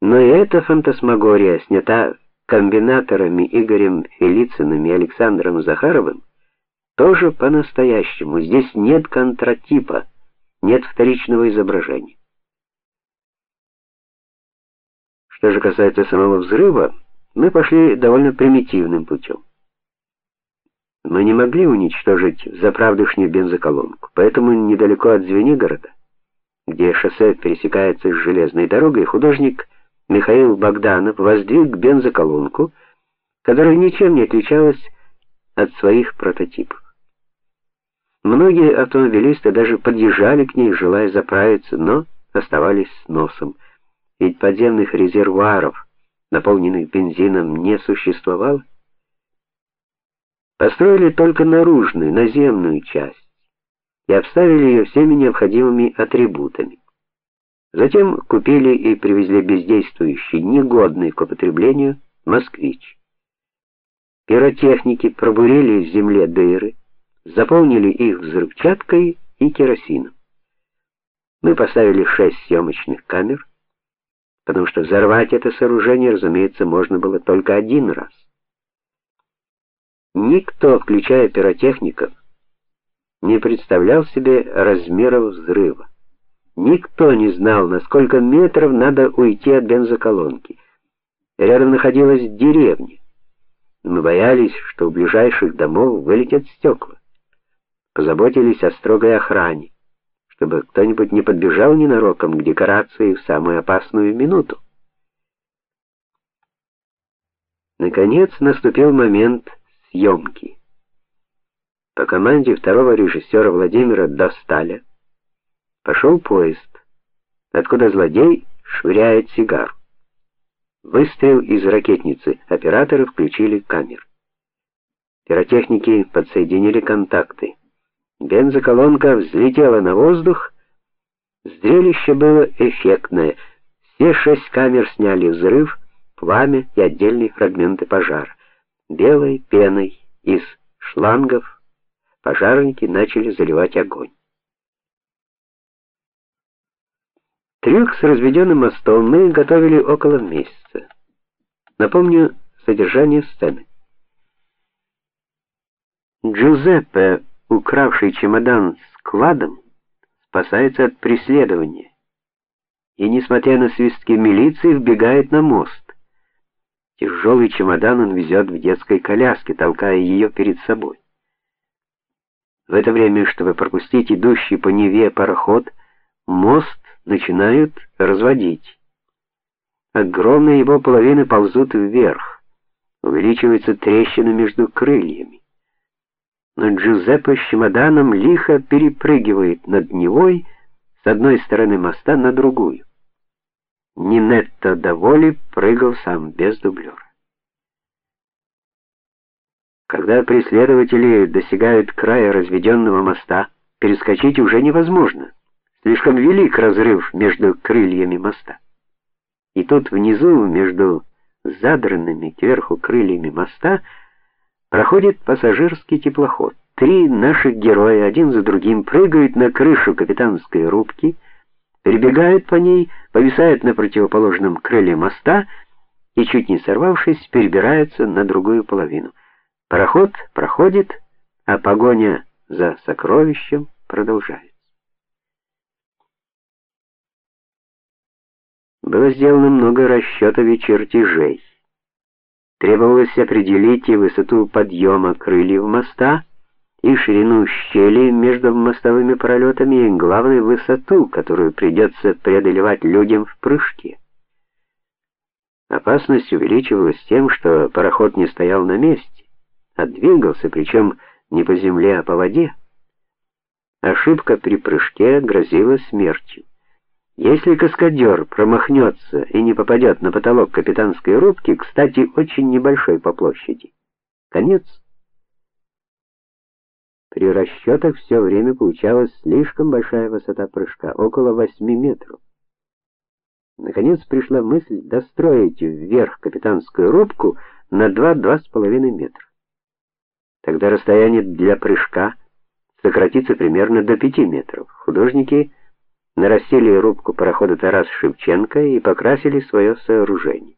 Но и эта фантасмагория снята комбинаторами Игорем Фелицыным и Александром Захаровым тоже по-настоящему. Здесь нет контратипа, нет вторичного изображения. Что же касается самого взрыва, мы пошли довольно примитивным путем. Мы не могли уничтожить заправдышнюю бензоколонку, поэтому недалеко от Звенигорода, где шоссе пересекается с железной дорогой, художник Михаил Богданов воздвиг бензоколонку, которая ничем не отличалась от своих прототипов. Многие автомобилисты даже подъезжали к ней, желая заправиться, но оставались с носом, ведь подземных резервуаров наполненных бензином, не существовало. Построили только наружную, наземную часть и обставили ее всеми необходимыми атрибутами. Затем купили и привезли бездействующий, негодный к употреблению москвич. Пиротехники пробурили в земле дыры, заполнили их взрывчаткой и керосином. Мы поставили шесть съемочных камер потому что взорвать это сооружение, разумеется, можно было только один раз. Никто, включая пиротехников, не представлял себе размеров взрыва. Никто не знал, на сколько метров надо уйти от бензоколонки. Рядом находилась деревня. Мы боялись, что у ближайших домов вылетят стекла. Позаботились о строгой охране чтобы кто-нибудь не подбежал ненароком к декорации в самую опасную минуту. Наконец наступил момент съемки. По команде второго режиссера Владимира Досталя пошел поезд, откуда злодей швыряет сигару. Выстрел из ракетницы. Операторы включили камеры. Пиротехники подсоединили контакты. Бензоколонка взлетела на воздух. Зрелище было эффектное. Все шесть камер сняли взрыв, пламя и отдельные фрагменты пожара. Белой пеной из шлангов пожарники начали заливать огонь. Трюк с разведенным мостом мы готовили около месяца. Напомню содержание сцены. Джузеппе укравший чемодан с кладом, спасается от преследования. И несмотря на свистки милиции, вбегает на мост. Тяжелый чемодан он везет в детской коляске, толкая ее перед собой. В это время, чтобы пропустить идущий по Неве пароход, мост начинают разводить. Огромные его половины ползут вверх. Увеличивается трещина между крыльями но Джузеппе с чемоданом лихо перепрыгивает над Невой с одной стороны моста на другую. Нинетто Доволи прыгал сам без дублера. Когда преследователи достигают края разведенного моста, перескочить уже невозможно. Слишком велик разрыв между крыльями моста. И тут внизу, между задранными кверху крыльями моста, проходит пассажирский теплоход. Три наших героя один за другим прыгают на крышу капитанской рубки, перебегают по ней, повисают на противоположном крыле моста и чуть не сорвавшись, перебираются на другую половину. Пароход проходит, а погоня за сокровищем продолжается. Было сделано много расчетов и чертежей. Требовалось определить и высоту подъема крыльев моста, и ширину щели между мостовыми пролетами, и главную высоту, которую придется преодолевать людям в прыжке. Опасность увеличивалась тем, что пароход не стоял на месте, а двигался, причем не по земле, а по воде. Ошибка при прыжке грозила смертью. Если каскадер промахнется и не попадет на потолок капитанской рубки, кстати, очень небольшой по площади, конец. При расчетах все время получалась слишком большая высота прыжка, около 8 метров. Наконец пришла мысль достроить вверх капитанскую рубку на 2-2,5 метра. Тогда расстояние для прыжка сократится примерно до 5 метров. Художники нарастили рубку парохода Тарас Шевченко и покрасили свое сооружение.